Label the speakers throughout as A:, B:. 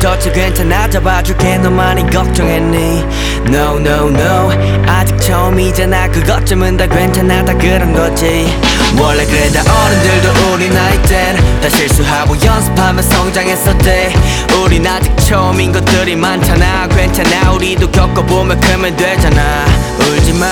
A: 걱정 괜찮아? 잡아줄게. 너만이 걱정했니? No no no. 아직 처음이잖아. 그것쯤은 다 괜찮아. 다 그런 거지. 원래 그래 다 어른들도 우리 나이 땐다 실수하고 연습하며 성장했었대. 우린 아직 처음인 것들이 많잖아. 괜찮아. 우리도 겪어보면 크면 되잖아. 울지마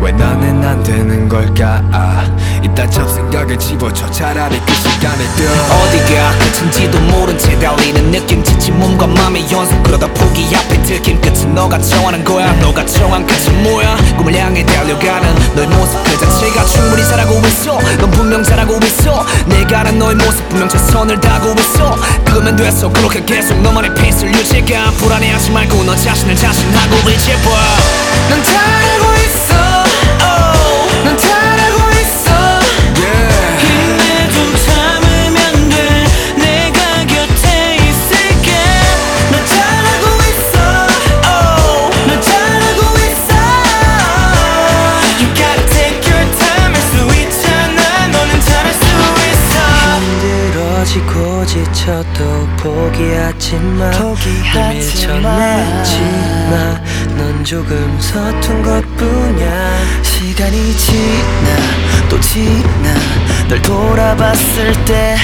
B: 왜 나는 안 되는 걸까? 아, 이딴 잡생각을 집어쳐 차라리 그 시간에 뛰어.
A: 어디가 끝인지도 모른 채 달리는 느낌 지친 몸과 맘의 연속 그러다 포기 앞에 들킨 끝은 너가 정하는 거야. 너가 정한 끝은 뭐야? 꿈을 향해 달려가는 너의 모습 그 자체가 충분히 잘하고 있어. 넌 분명 잘하고 있어. 내가 아는 너의 모습 분명 최선을 다하고 있어. 그거면 됐어. 그렇게 계속 너만의 페이스를 유지가. 불안해하지 말고 너 자신을 자신하고 의지해봐. 넌 잘하고 있어 힘들어지고 지쳐도 포기하지 마.
C: 포기하지 마.
A: 밀쳐내지 마 넌 조금 서툰 것뿐이야. 시간이 지나 또 지나. 널 돌아봤을 때